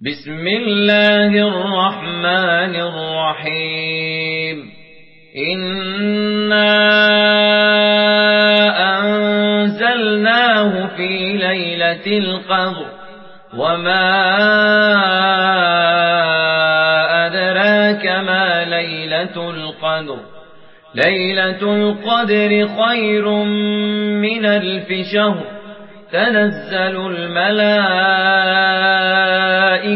بسم الله الرحمن الرحيم. إنا أنزلناه في ليلة القدر. وما أدراك ما ليلة القدر. ليلة القدر خير من الف شهر. تنزل الملائكة